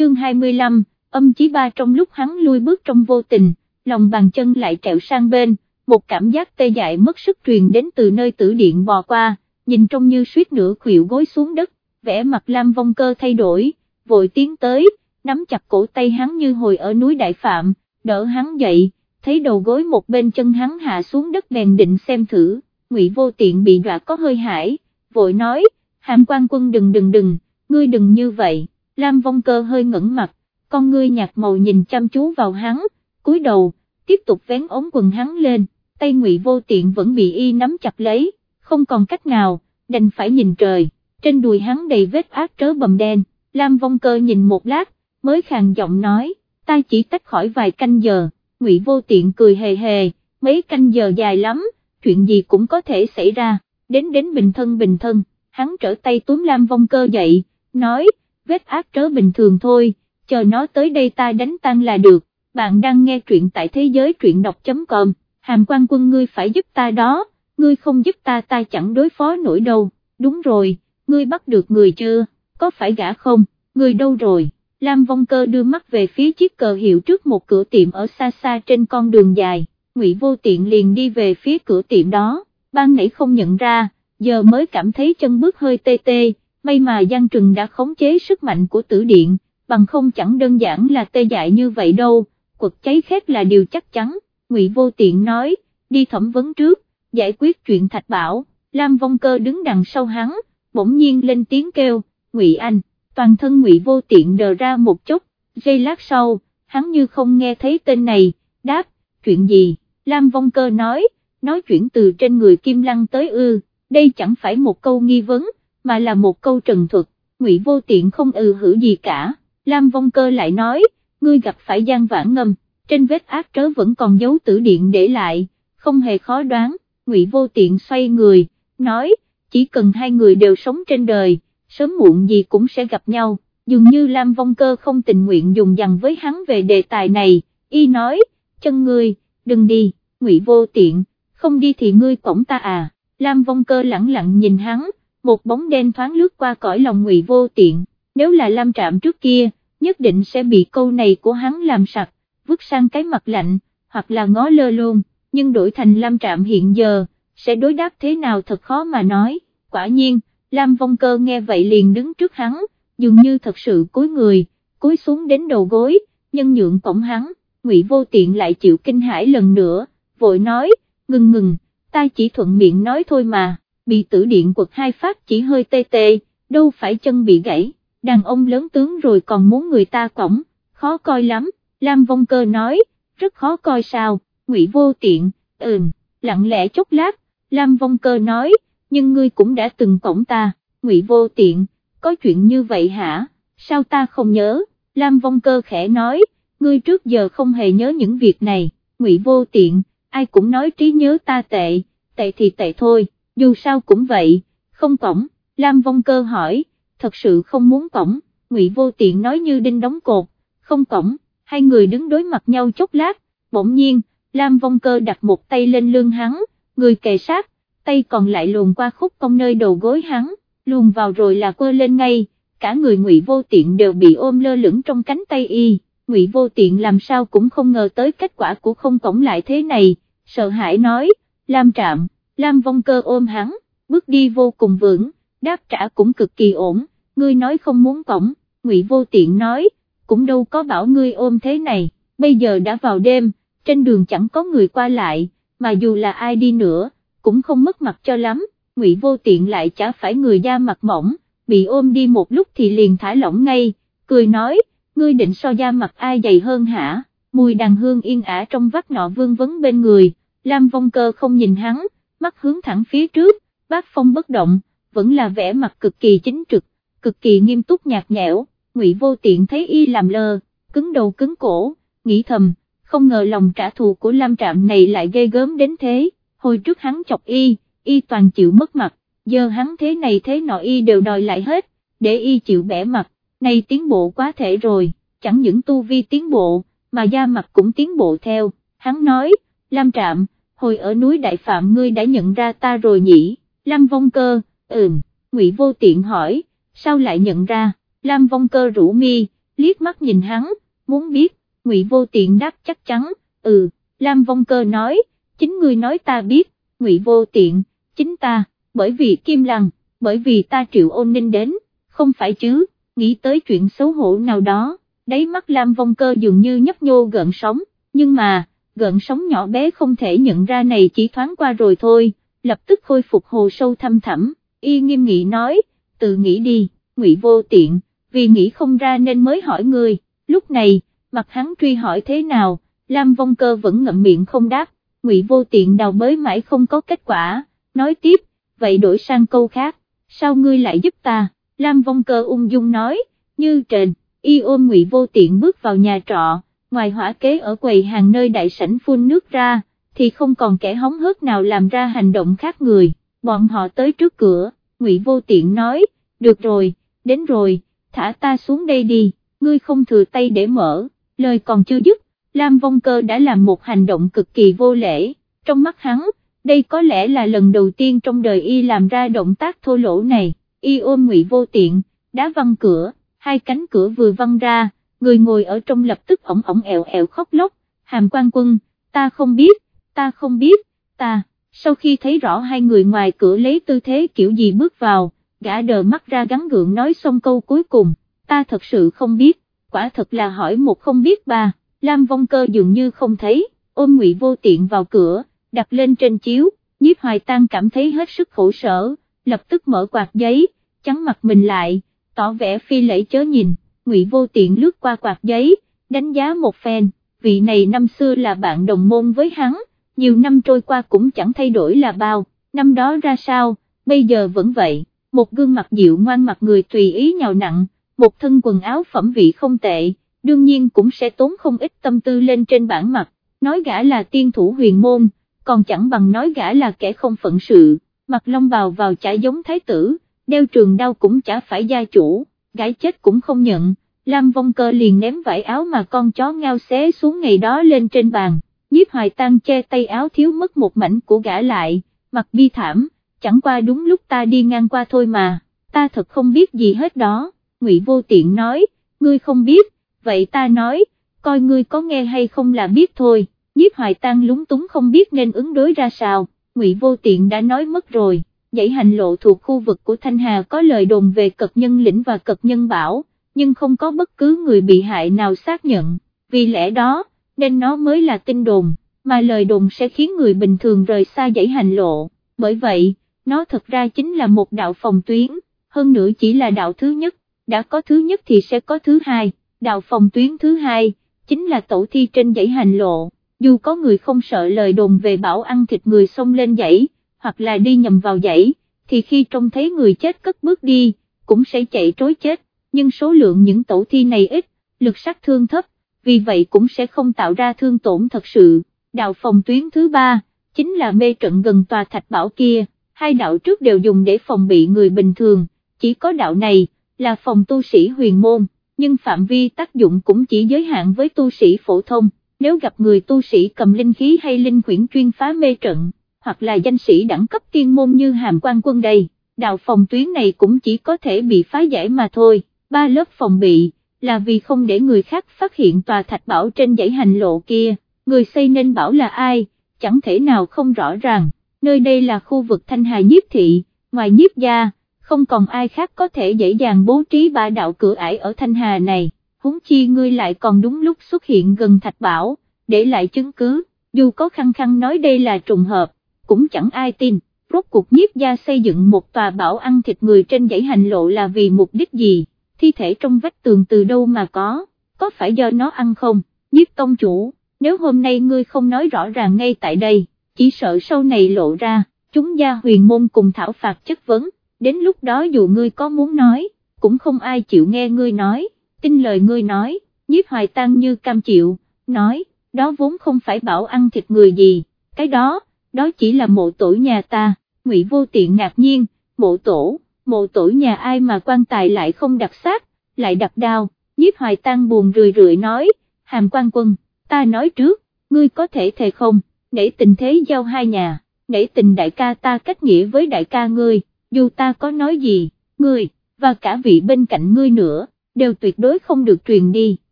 chương 25, âm chí ba trong lúc hắn lui bước trong vô tình, lòng bàn chân lại trẹo sang bên, một cảm giác tê dại mất sức truyền đến từ nơi tử điện bò qua, nhìn trông như suýt nửa khuỵu gối xuống đất, vẻ mặt Lam Vong Cơ thay đổi, vội tiến tới, nắm chặt cổ tay hắn như hồi ở núi Đại Phạm, đỡ hắn dậy, thấy đầu gối một bên chân hắn hạ xuống đất bèn định xem thử, ngụy vô tiện bị đọa có hơi hải, vội nói, hàm quan quân đừng đừng đừng, ngươi đừng như vậy, Lam Vong Cơ hơi ngẩn mặt, con ngươi nhạt màu nhìn chăm chú vào hắn, cúi đầu, tiếp tục vén ống quần hắn lên, tay ngụy vô tiện vẫn bị y nắm chặt lấy, không còn cách nào, đành phải nhìn trời, trên đùi hắn đầy vết ác trớ bầm đen, Lam Vong Cơ nhìn một lát, mới khàn giọng nói, ta chỉ tách khỏi vài canh giờ, ngụy vô tiện cười hề hề, mấy canh giờ dài lắm, chuyện gì cũng có thể xảy ra, đến đến bình thân bình thân, hắn trở tay túm Lam Vong Cơ dậy, nói, vết ác trớ bình thường thôi, chờ nó tới đây ta đánh tan là được, bạn đang nghe truyện tại thế giới truyện đọc.com, hàm quan quân ngươi phải giúp ta đó, ngươi không giúp ta ta chẳng đối phó nổi đâu, đúng rồi, ngươi bắt được người chưa, có phải gã không, người đâu rồi, Lam Vong Cơ đưa mắt về phía chiếc cờ hiệu trước một cửa tiệm ở xa xa trên con đường dài, Ngụy Vô Tiện liền đi về phía cửa tiệm đó, ban nãy không nhận ra, giờ mới cảm thấy chân bước hơi tê tê, may mà Giang Trừng đã khống chế sức mạnh của tử điện, bằng không chẳng đơn giản là tê dại như vậy đâu, quật cháy khét là điều chắc chắn, Ngụy Vô Tiện nói, đi thẩm vấn trước, giải quyết chuyện Thạch Bảo, Lam Vong Cơ đứng đằng sau hắn, bỗng nhiên lên tiếng kêu, Ngụy Anh, toàn thân Ngụy Vô Tiện đờ ra một chút, giây lát sau, hắn như không nghe thấy tên này, đáp, chuyện gì, Lam Vong Cơ nói, nói chuyện từ trên người Kim Lăng tới ư, đây chẳng phải một câu nghi vấn, mà là một câu trần thuật, Ngụy Vô Tiện không ừ hử gì cả, Lam Vong Cơ lại nói, ngươi gặp phải gian vãn ngâm, trên vết ác trớ vẫn còn dấu tử điện để lại, không hề khó đoán, Ngụy Vô Tiện xoay người, nói, chỉ cần hai người đều sống trên đời, sớm muộn gì cũng sẽ gặp nhau, dường như Lam Vong Cơ không tình nguyện dùng dằn với hắn về đề tài này, y nói, chân ngươi, đừng đi, Ngụy Vô Tiện, không đi thì ngươi cổng ta à, Lam Vong Cơ lẳng lặng nhìn hắn, một bóng đen thoáng lướt qua cõi lòng Ngụy Vô Tiện, nếu là Lam Trạm trước kia, nhất định sẽ bị câu này của hắn làm sặc, vứt sang cái mặt lạnh, hoặc là ngó lơ luôn, nhưng đổi thành Lam Trạm hiện giờ, sẽ đối đáp thế nào thật khó mà nói, quả nhiên, Lam Vong Cơ nghe vậy liền đứng trước hắn, dường như thật sự cúi người, cúi xuống đến đầu gối, nhân nhượng cổng hắn, Ngụy Vô Tiện lại chịu kinh hãi lần nữa, vội nói, ngừng ngừng, ta chỉ thuận miệng nói thôi mà, bị tử điện quật hai phát chỉ hơi tê tê, đâu phải chân bị gãy, đàn ông lớn tướng rồi còn muốn người ta cổng, khó coi lắm, Lam Vong Cơ nói, rất khó coi sao, Ngụy Vô Tiện, ừm, lặng lẽ chốc lát, Lam Vong Cơ nói, nhưng ngươi cũng đã từng cổng ta, Ngụy Vô Tiện, có chuyện như vậy hả, sao ta không nhớ, Lam Vong Cơ khẽ nói, ngươi trước giờ không hề nhớ những việc này, Ngụy Vô Tiện, ai cũng nói trí nhớ ta tệ, tệ thì tệ thôi, dù sao cũng vậy, không cổng, Lam Vong Cơ hỏi, thật sự không muốn cổng, Ngụy Vô Tiện nói như đinh đóng cột, không cổng, hai người đứng đối mặt nhau chốc lát, bỗng nhiên, Lam Vong Cơ đặt một tay lên lưng hắn, người kề sát, tay còn lại luồn qua khúc cong nơi đầu gối hắn, luồn vào rồi là quơ lên ngay, cả người Ngụy Vô Tiện đều bị ôm lơ lửng trong cánh tay y, Ngụy Vô Tiện làm sao cũng không ngờ tới kết quả của không cổng lại thế này, sợ hãi nói, Lam Trạm, Lam Vong Cơ ôm hắn, bước đi vô cùng vững, đáp trả cũng cực kỳ ổn, ngươi nói không muốn cổng, Ngụy Vô Tiện nói, cũng đâu có bảo ngươi ôm thế này, bây giờ đã vào đêm, trên đường chẳng có người qua lại, mà dù là ai đi nữa, cũng không mất mặt cho lắm, Ngụy Vô Tiện lại chả phải người da mặt mỏng, bị ôm đi một lúc thì liền thả lỏng ngay, cười nói, ngươi định so da mặt ai dày hơn hả, mùi đàn hương yên ả trong vắt nọ vương vấn bên người, Lam Vong Cơ không nhìn hắn, mắt hướng thẳng phía trước, bác phong bất động, vẫn là vẻ mặt cực kỳ chính trực, cực kỳ nghiêm túc nhạt nhẽo, Ngụy Vô Tiện thấy y làm lơ, cứng đầu cứng cổ, nghĩ thầm, không ngờ lòng trả thù của Lam Trạm này lại ghê gớm đến thế, hồi trước hắn chọc y, y toàn chịu mất mặt, giờ hắn thế này thế nọ y đều đòi lại hết, để y chịu bẻ mặt, này tiến bộ quá thể rồi, chẳng những tu vi tiến bộ, mà da mặt cũng tiến bộ theo, hắn nói, Lam Trạm, hồi ở núi Đại Phạm ngươi đã nhận ra ta rồi nhỉ, Lam Vong Cơ, ừm, Ngụy Vô Tiện hỏi, sao lại nhận ra, Lam Vong Cơ rủ mi, liếc mắt nhìn hắn, muốn biết, Ngụy Vô Tiện đáp chắc chắn, ừ, Lam Vong Cơ nói, chính ngươi nói ta biết, Ngụy Vô Tiện, chính ta, bởi vì Kim Lăng, bởi vì ta triệu ôn ninh đến, không phải chứ, nghĩ tới chuyện xấu hổ nào đó, đáy mắt Lam Vong Cơ dường như nhấp nhô gợn sóng, nhưng mà, gợn sóng nhỏ bé không thể nhận ra này chỉ thoáng qua rồi thôi, lập tức khôi phục hồ sâu thăm thẳm, y nghiêm nghị nói, tự nghĩ đi, ngụy vô tiện, vì nghĩ không ra nên mới hỏi người, lúc này, mặt hắn truy hỏi thế nào, Lam Vong Cơ vẫn ngậm miệng không đáp, ngụy vô tiện đào bới mãi không có kết quả, nói tiếp, vậy đổi sang câu khác, sao ngươi lại giúp ta, Lam Vong Cơ ung dung nói, như trền, y ôm ngụy vô tiện bước vào nhà trọ, ngoài hỏa kế ở quầy hàng nơi đại sảnh phun nước ra, thì không còn kẻ hóng hớt nào làm ra hành động khác người, bọn họ tới trước cửa, ngụy vô tiện nói, được rồi, đến rồi, thả ta xuống đây đi, ngươi không thừa tay để mở, lời còn chưa dứt, Lam Vong Cơ đã làm một hành động cực kỳ vô lễ, trong mắt hắn, đây có lẽ là lần đầu tiên trong đời y làm ra động tác thô lỗ này, y ôm ngụy vô tiện, đá văng cửa, hai cánh cửa vừa văng ra, người ngồi ở trong lập tức ổng ổng ẹo ẹo khóc lóc, hàm quan quân, ta không biết, ta không biết, ta, sau khi thấy rõ hai người ngoài cửa lấy tư thế kiểu gì bước vào, gã đờ mắt ra gắn gượng nói xong câu cuối cùng, ta thật sự không biết, quả thật là hỏi một không biết ba, Lam Vong Cơ dường như không thấy, ôm ngụy vô tiện vào cửa, đặt lên trên chiếu, nhiếp hoài tang cảm thấy hết sức khổ sở, lập tức mở quạt giấy, chắn mặt mình lại, tỏ vẻ phi lễ chớ nhìn, ngụy vô tiện lướt qua quạt giấy, đánh giá một phen, vị này năm xưa là bạn đồng môn với hắn, nhiều năm trôi qua cũng chẳng thay đổi là bao, năm đó ra sao, bây giờ vẫn vậy, một gương mặt dịu ngoan mặt người tùy ý nhào nặng, một thân quần áo phẩm vị không tệ, đương nhiên cũng sẽ tốn không ít tâm tư lên trên bản mặt, nói gã là tiên thủ huyền môn, còn chẳng bằng nói gã là kẻ không phận sự, mặt long bào vào chả giống thái tử, đeo trường đao cũng chả phải gia chủ, gái chết cũng không nhận, Lam Vong Cơ liền ném vải áo mà con chó ngao xé xuống ngày đó lên trên bàn, nhiếp hoài tang che tay áo thiếu mất một mảnh của gã lại, mặt bi thảm, chẳng qua đúng lúc ta đi ngang qua thôi mà, ta thật không biết gì hết đó, Ngụy Vô Tiện nói, ngươi không biết, vậy ta nói, coi ngươi có nghe hay không là biết thôi, nhiếp hoài tang lúng túng không biết nên ứng đối ra sao, Ngụy Vô Tiện đã nói mất rồi dãy hành lộ thuộc khu vực của Thanh Hà có lời đồn về cật nhân lĩnh và cật nhân bảo, nhưng không có bất cứ người bị hại nào xác nhận, vì lẽ đó, nên nó mới là tin đồn, mà lời đồn sẽ khiến người bình thường rời xa dãy hành lộ, bởi vậy, nó thật ra chính là một đạo phòng tuyến, hơn nữa chỉ là đạo thứ nhất, đã có thứ nhất thì sẽ có thứ hai, đạo phòng tuyến thứ hai, chính là tổ thi trên dãy hành lộ, dù có người không sợ lời đồn về bảo ăn thịt người xông lên dãy, hoặc là đi nhầm vào dãy, thì khi trông thấy người chết cất bước đi, cũng sẽ chạy trối chết, nhưng số lượng những tổ thi này ít, lực sát thương thấp, vì vậy cũng sẽ không tạo ra thương tổn thật sự. Đạo phòng tuyến thứ ba, chính là mê trận gần tòa thạch bảo kia, hai đạo trước đều dùng để phòng bị người bình thường, chỉ có đạo này, là phòng tu sĩ huyền môn, nhưng phạm vi tác dụng cũng chỉ giới hạn với tu sĩ phổ thông, nếu gặp người tu sĩ cầm linh khí hay linh quyển chuyên phá mê trận hoặc là danh sĩ đẳng cấp tiên môn như hàm quan quân đây, đạo phòng tuyến này cũng chỉ có thể bị phá giải mà thôi, ba lớp phòng bị, là vì không để người khác phát hiện tòa thạch bảo trên dãy hành lộ kia, người xây nên bảo là ai, chẳng thể nào không rõ ràng, nơi đây là khu vực thanh hà nhiếp thị, ngoài nhiếp gia, không còn ai khác có thể dễ dàng bố trí ba đạo cửa ải ở thanh hà này, huống chi ngươi lại còn đúng lúc xuất hiện gần thạch bảo, để lại chứng cứ, dù có khăng khăng nói đây là trùng hợp cũng chẳng ai tin, rốt cuộc nhiếp gia xây dựng một tòa bảo ăn thịt người trên dãy hành lộ là vì mục đích gì, thi thể trong vách tường từ đâu mà có, có phải do nó ăn không, nhiếp tông chủ, nếu hôm nay ngươi không nói rõ ràng ngay tại đây, chỉ sợ sau này lộ ra, chúng gia huyền môn cùng thảo phạt chất vấn, đến lúc đó dù ngươi có muốn nói, cũng không ai chịu nghe ngươi nói, tin lời ngươi nói, nhiếp hoài tăng như cam chịu, nói, đó vốn không phải bảo ăn thịt người gì, cái đó, đó chỉ là mộ tổ nhà ta, ngụy vô tiện ngạc nhiên, mộ tổ, mộ tổ nhà ai mà quan tài lại không đặt xác, lại đặt đao, nhiếp hoài tăng buồn rười rượi nói, hàm quan quân, ta nói trước, ngươi có thể thề không, nể tình thế giao hai nhà, nể tình đại ca ta cách nghĩa với đại ca ngươi, dù ta có nói gì, ngươi, và cả vị bên cạnh ngươi nữa, đều tuyệt đối không được truyền đi,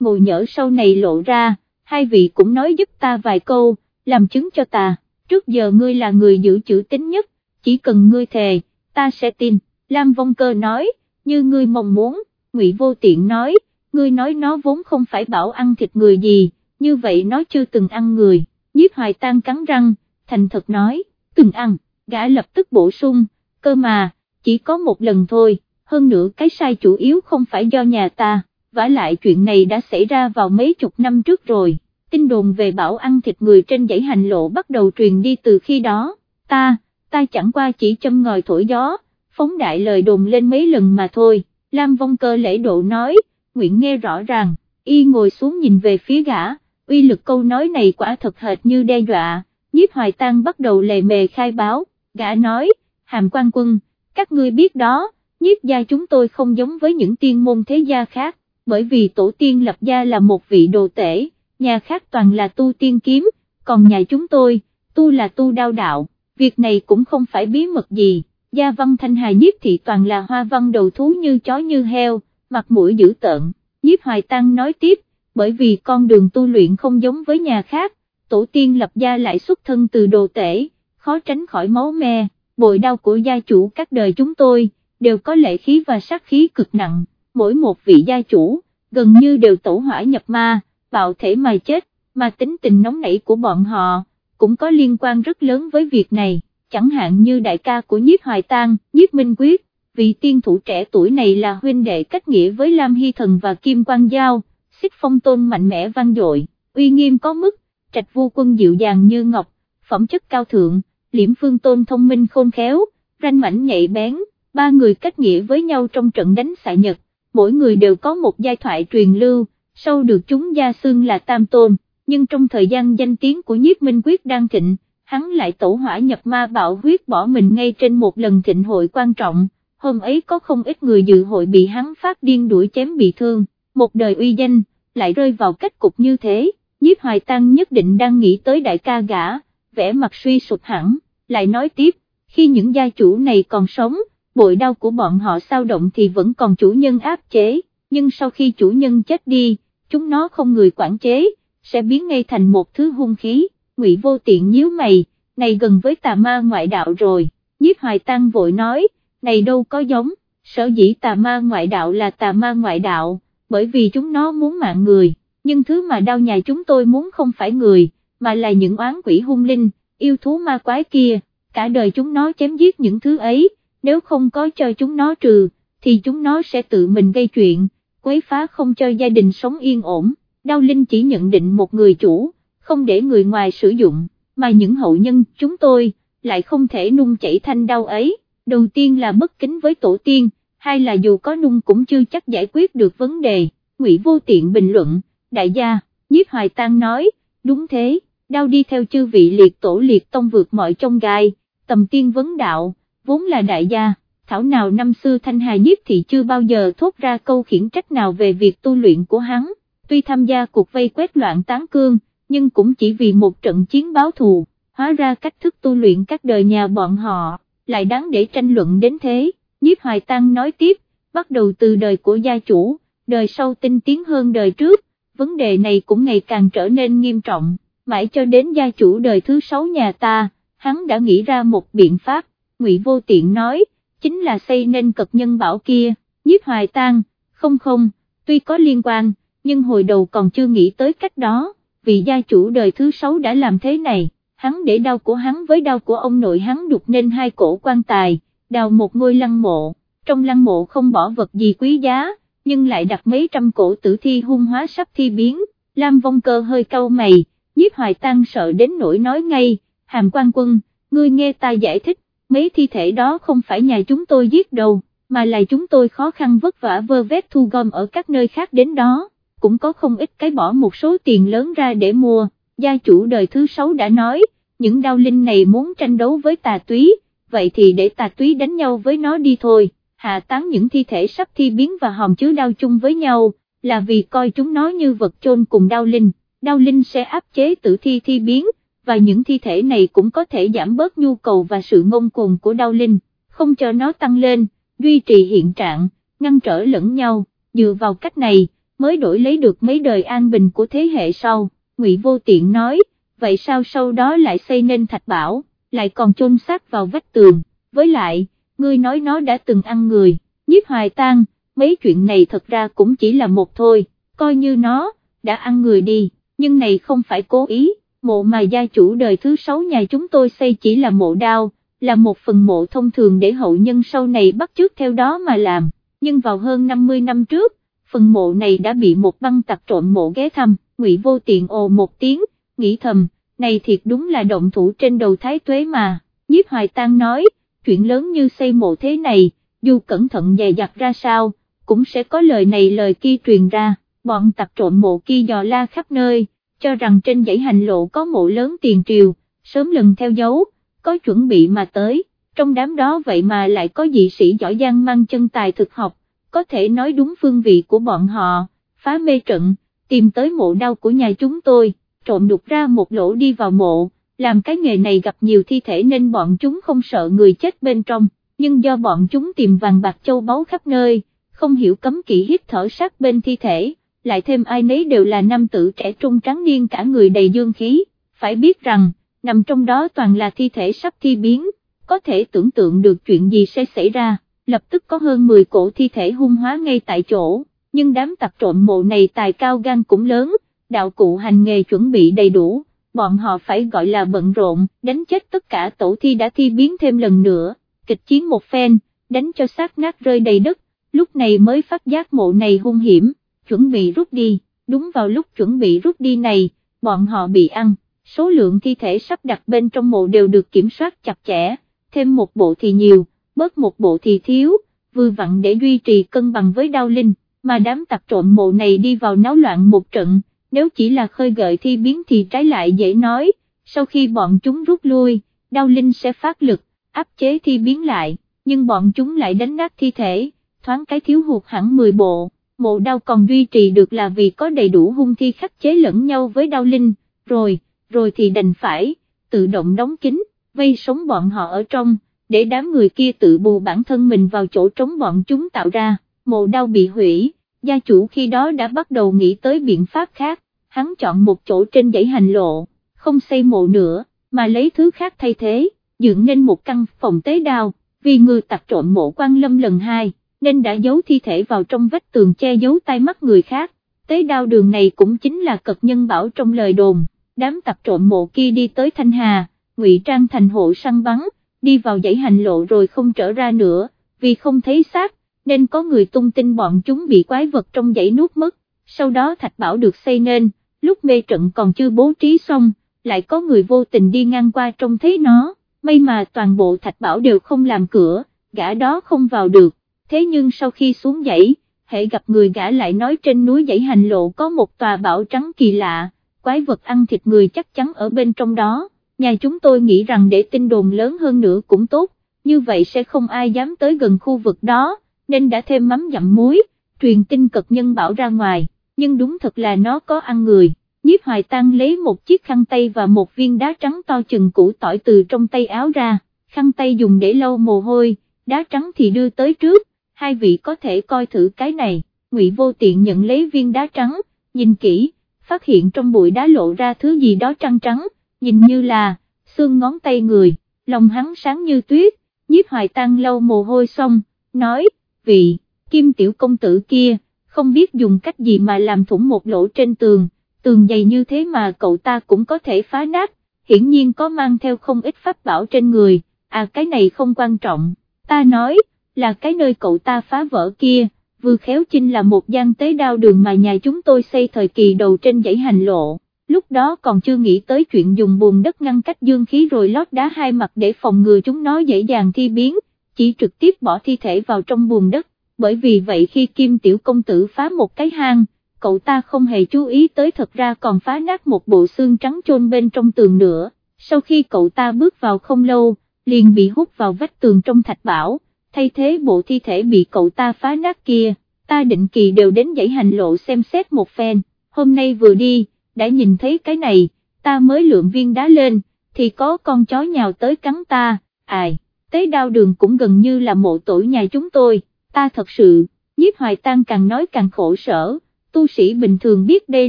ngồi nhỡ sau này lộ ra, hai vị cũng nói giúp ta vài câu, làm chứng cho ta, trước giờ ngươi là người giữ chữ tín nhất, chỉ cần ngươi thề, ta sẽ tin, Lam Vong Cơ nói, như ngươi mong muốn, Ngụy Vô Tiện nói, ngươi nói nó vốn không phải bảo ăn thịt người gì, như vậy nó chưa từng ăn người, nhiếp hoài tan cắn răng, thành thật nói, từng ăn, gã lập tức bổ sung, cơ mà, chỉ có một lần thôi, hơn nữa cái sai chủ yếu không phải do nhà ta, vả lại chuyện này đã xảy ra vào mấy chục năm trước rồi, tin đồn về bảo ăn thịt người trên dãy hành lộ bắt đầu truyền đi từ khi đó, ta, ta chẳng qua chỉ châm ngòi thổi gió, phóng đại lời đồn lên mấy lần mà thôi, Lam Vong Cơ lễ độ nói, Nguyễn nghe rõ ràng, y ngồi xuống nhìn về phía gã, uy lực câu nói này quả thật hệt như đe dọa, nhiếp hoài tang bắt đầu lề mề khai báo, gã nói, hàm quan quân, các ngươi biết đó, nhiếp gia chúng tôi không giống với những tiên môn thế gia khác, bởi vì tổ tiên lập gia là một vị đồ tể, nhà khác toàn là tu tiên kiếm, còn nhà chúng tôi, tu là tu đao đạo, việc này cũng không phải bí mật gì, gia văn thanh hài nhiếp thị toàn là hoa văn đầu thú như chó như heo, mặt mũi dữ tợn, nhiếp hoài tăng nói tiếp, bởi vì con đường tu luyện không giống với nhà khác, tổ tiên lập gia lại xuất thân từ đồ tể, khó tránh khỏi máu me, bội đau của gia chủ các đời chúng tôi, đều có lệ khí và sát khí cực nặng, mỗi một vị gia chủ, gần như đều tổ hỏa nhập ma, bạo thể mà chết, mà tính tình nóng nảy của bọn họ, cũng có liên quan rất lớn với việc này, chẳng hạn như đại ca của nhiếp hoài tang, nhiếp minh quyết, vị tiên thủ trẻ tuổi này là huynh đệ cách nghĩa với Lam Hy Thần và Kim Quang Giao, xích phong tôn mạnh mẽ vang dội, uy nghiêm có mức, trạch vô quân dịu dàng như ngọc, phẩm chất cao thượng, liễm phương tôn thông minh khôn khéo, ranh mảnh nhạy bén, ba người cách nghĩa với nhau trong trận đánh xạ nhật, mỗi người đều có một giai thoại truyền lưu, sau được chúng gia xương là tam tôn, nhưng trong thời gian danh tiếng của nhiếp minh quyết đang thịnh, hắn lại tổ hỏa nhập ma bạo huyết bỏ mình ngay trên một lần thịnh hội quan trọng, hôm ấy có không ít người dự hội bị hắn phát điên đuổi chém bị thương, một đời uy danh, lại rơi vào kết cục như thế, nhiếp hoài tăng nhất định đang nghĩ tới đại ca gã, vẻ mặt suy sụp hẳn, lại nói tiếp, khi những gia chủ này còn sống, bội đau của bọn họ sao động thì vẫn còn chủ nhân áp chế, nhưng sau khi chủ nhân chết đi, chúng nó không người quản chế, sẽ biến ngay thành một thứ hung khí, ngụy vô tiện nhíu mày, này gần với tà ma ngoại đạo rồi, nhiếp hoài tăng vội nói, này đâu có giống, sở dĩ tà ma ngoại đạo là tà ma ngoại đạo, bởi vì chúng nó muốn mạng người, nhưng thứ mà đau nhà chúng tôi muốn không phải người, mà là những oán quỷ hung linh, yêu thú ma quái kia, cả đời chúng nó chém giết những thứ ấy, nếu không có cho chúng nó trừ, thì chúng nó sẽ tự mình gây chuyện, quấy phá không cho gia đình sống yên ổn, đau linh chỉ nhận định một người chủ, không để người ngoài sử dụng, mà những hậu nhân chúng tôi, lại không thể nung chảy thanh đau ấy, đầu tiên là bất kính với tổ tiên, hai là dù có nung cũng chưa chắc giải quyết được vấn đề, ngụy vô tiện bình luận, đại gia, nhiếp hoài tang nói, đúng thế, đau đi theo chư vị liệt tổ liệt tông vượt mọi trong gai, tầm tiên vấn đạo, vốn là đại gia, thảo nào năm xưa thanh hà nhiếp thì chưa bao giờ thốt ra câu khiển trách nào về việc tu luyện của hắn, tuy tham gia cuộc vây quét loạn tán cương, nhưng cũng chỉ vì một trận chiến báo thù, hóa ra cách thức tu luyện các đời nhà bọn họ, lại đáng để tranh luận đến thế, nhiếp hoài tăng nói tiếp, bắt đầu từ đời của gia chủ, đời sau tinh tiến hơn đời trước, vấn đề này cũng ngày càng trở nên nghiêm trọng, mãi cho đến gia chủ đời thứ sáu nhà ta, hắn đã nghĩ ra một biện pháp, ngụy vô tiện nói, chính là xây nên cật nhân bảo kia, nhiếp hoài tang, không không, tuy có liên quan, nhưng hồi đầu còn chưa nghĩ tới cách đó, vì gia chủ đời thứ sáu đã làm thế này, hắn để đau của hắn với đau của ông nội hắn đục nên hai cổ quan tài, đào một ngôi lăng mộ, trong lăng mộ không bỏ vật gì quý giá, nhưng lại đặt mấy trăm cổ tử thi hung hóa sắp thi biến, Lam Vong Cơ hơi cau mày, nhiếp hoài tang sợ đến nỗi nói ngay, hàm quan quân, ngươi nghe ta giải thích, mấy thi thể đó không phải nhà chúng tôi giết đâu, mà là chúng tôi khó khăn vất vả vơ vét thu gom ở các nơi khác đến đó, cũng có không ít cái bỏ một số tiền lớn ra để mua, gia chủ đời thứ sáu đã nói, những đao linh này muốn tranh đấu với tà túy, vậy thì để tà túy đánh nhau với nó đi thôi, hạ tán những thi thể sắp thi biến và hòm chứa đao chung với nhau, là vì coi chúng nó như vật chôn cùng đao linh, đao linh sẽ áp chế tử thi thi biến, và những thi thể này cũng có thể giảm bớt nhu cầu và sự ngông cuồng của đau linh, không cho nó tăng lên, duy trì hiện trạng, ngăn trở lẫn nhau, dựa vào cách này, mới đổi lấy được mấy đời an bình của thế hệ sau, Ngụy Vô Tiện nói, vậy sao sau đó lại xây nên thạch bảo, lại còn chôn xác vào vách tường, với lại, ngươi nói nó đã từng ăn người, nhiếp hoài tang, mấy chuyện này thật ra cũng chỉ là một thôi, coi như nó, đã ăn người đi, nhưng này không phải cố ý, mộ mà gia chủ đời thứ sáu nhà chúng tôi xây chỉ là mộ đao, là một phần mộ thông thường để hậu nhân sau này bắt chước theo đó mà làm, nhưng vào hơn 50 năm trước, phần mộ này đã bị một băng tặc trộm mộ ghé thăm, ngụy vô tiện ồ một tiếng, nghĩ thầm, này thiệt đúng là động thủ trên đầu thái tuế mà, nhiếp hoài tang nói, chuyện lớn như xây mộ thế này, dù cẩn thận dè dặt ra sao, cũng sẽ có lời này lời kia truyền ra, bọn tặc trộm mộ kia dò la khắp nơi, cho rằng trên dãy hành lộ có mộ lớn tiền triều, sớm lần theo dấu, có chuẩn bị mà tới, trong đám đó vậy mà lại có dị sĩ giỏi giang mang chân tài thực học, có thể nói đúng phương vị của bọn họ, phá mê trận, tìm tới mộ đau của nhà chúng tôi, trộm đục ra một lỗ đi vào mộ, làm cái nghề này gặp nhiều thi thể nên bọn chúng không sợ người chết bên trong, nhưng do bọn chúng tìm vàng bạc châu báu khắp nơi, không hiểu cấm kỵ hít thở sát bên thi thể, lại thêm ai nấy đều là nam tử trẻ trung trắng niên cả người đầy dương khí, phải biết rằng, nằm trong đó toàn là thi thể sắp thi biến, có thể tưởng tượng được chuyện gì sẽ xảy ra, lập tức có hơn 10 cổ thi thể hung hóa ngay tại chỗ, nhưng đám tặc trộm mộ này tài cao gan cũng lớn, đạo cụ hành nghề chuẩn bị đầy đủ, bọn họ phải gọi là bận rộn, đánh chết tất cả tổ thi đã thi biến thêm lần nữa, kịch chiến một phen, đánh cho xác nát rơi đầy đất, lúc này mới phát giác mộ này hung hiểm, chuẩn bị rút đi, đúng vào lúc chuẩn bị rút đi này, bọn họ bị ăn, số lượng thi thể sắp đặt bên trong mộ đều được kiểm soát chặt chẽ, thêm một bộ thì nhiều, bớt một bộ thì thiếu, vừa vặn để duy trì cân bằng với đao linh, mà đám tặc trộm mộ này đi vào náo loạn một trận, nếu chỉ là khơi gợi thi biến thì trái lại dễ nói, sau khi bọn chúng rút lui, đao linh sẽ phát lực, áp chế thi biến lại, nhưng bọn chúng lại đánh nát thi thể, thoáng cái thiếu hụt hẳn 10 bộ, mộ đao còn duy trì được là vì có đầy đủ hung thi khắc chế lẫn nhau với đao linh, rồi, rồi thì đành phải, tự động đóng kín, vây sống bọn họ ở trong, để đám người kia tự bù bản thân mình vào chỗ trống bọn chúng tạo ra, mộ đao bị hủy, gia chủ khi đó đã bắt đầu nghĩ tới biện pháp khác, hắn chọn một chỗ trên dãy hành lộ, không xây mộ nữa, mà lấy thứ khác thay thế, dựng nên một căn phòng tế đao, vì người tặc trộm mộ quan lâm lần hai, nên đã giấu thi thể vào trong vách tường che giấu tay mắt người khác, tế đao đường này cũng chính là cật nhân bảo trong lời đồn, đám tặc trộm mộ kia đi tới Thanh Hà, ngụy trang thành hộ săn bắn, đi vào dãy hành lộ rồi không trở ra nữa, vì không thấy xác, nên có người tung tin bọn chúng bị quái vật trong dãy nuốt mất, sau đó thạch bảo được xây nên, lúc mê trận còn chưa bố trí xong, lại có người vô tình đi ngang qua trông thấy nó, may mà toàn bộ thạch bảo đều không làm cửa, gã đó không vào được, thế nhưng sau khi xuống dãy, hệ gặp người gã lại nói trên núi dãy hành lộ có một tòa bảo trắng kỳ lạ, quái vật ăn thịt người chắc chắn ở bên trong đó, nhà chúng tôi nghĩ rằng để tin đồn lớn hơn nữa cũng tốt, như vậy sẽ không ai dám tới gần khu vực đó, nên đã thêm mắm dặm muối, truyền tin cật nhân bảo ra ngoài, nhưng đúng thật là nó có ăn người. Nhiếp hoài tăng lấy một chiếc khăn tay và một viên đá trắng to chừng củ tỏi từ trong tay áo ra, khăn tay dùng để lau mồ hôi, đá trắng thì đưa tới trước, hai vị có thể coi thử cái này, ngụy vô tiện nhận lấy viên đá trắng, nhìn kỹ, phát hiện trong bụi đá lộ ra thứ gì đó trăng trắng, nhìn như là, xương ngón tay người, lòng hắn sáng như tuyết, nhiếp hoài tăng lâu mồ hôi xong, nói, vị, kim tiểu công tử kia, không biết dùng cách gì mà làm thủng một lỗ trên tường, tường dày như thế mà cậu ta cũng có thể phá nát, hiển nhiên có mang theo không ít pháp bảo trên người, à cái này không quan trọng, ta nói, là cái nơi cậu ta phá vỡ kia, vừa khéo chinh là một gian tế đao đường mà nhà chúng tôi xây thời kỳ đầu trên dãy hành lộ, lúc đó còn chưa nghĩ tới chuyện dùng bùn đất ngăn cách dương khí rồi lót đá hai mặt để phòng ngừa chúng nó dễ dàng thi biến, chỉ trực tiếp bỏ thi thể vào trong bùn đất, bởi vì vậy khi Kim Tiểu Công Tử phá một cái hang, cậu ta không hề chú ý tới thật ra còn phá nát một bộ xương trắng chôn bên trong tường nữa, sau khi cậu ta bước vào không lâu, liền bị hút vào vách tường trong thạch bảo, thay thế bộ thi thể bị cậu ta phá nát kia, ta định kỳ đều đến dãy hành lộ xem xét một phen, hôm nay vừa đi, đã nhìn thấy cái này, ta mới lượm viên đá lên, thì có con chó nhào tới cắn ta, ai, tế đao đường cũng gần như là mộ tổ nhà chúng tôi, ta thật sự, nhiếp hoài tăng càng nói càng khổ sở, tu sĩ bình thường biết đây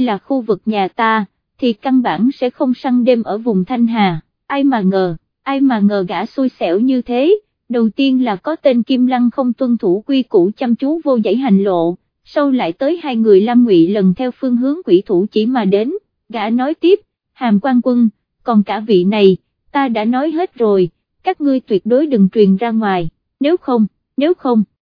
là khu vực nhà ta, thì căn bản sẽ không săn đêm ở vùng Thanh Hà, ai mà ngờ, ai mà ngờ gã xui xẻo như thế, đầu tiên là có tên Kim Lăng không tuân thủ quy củ chăm chú vô dãy hành lộ, sau lại tới hai người Lam Ngụy lần theo phương hướng quỷ thủ chỉ mà đến, gã nói tiếp, hàm quan quân, còn cả vị này, ta đã nói hết rồi, các ngươi tuyệt đối đừng truyền ra ngoài, nếu không, nếu không,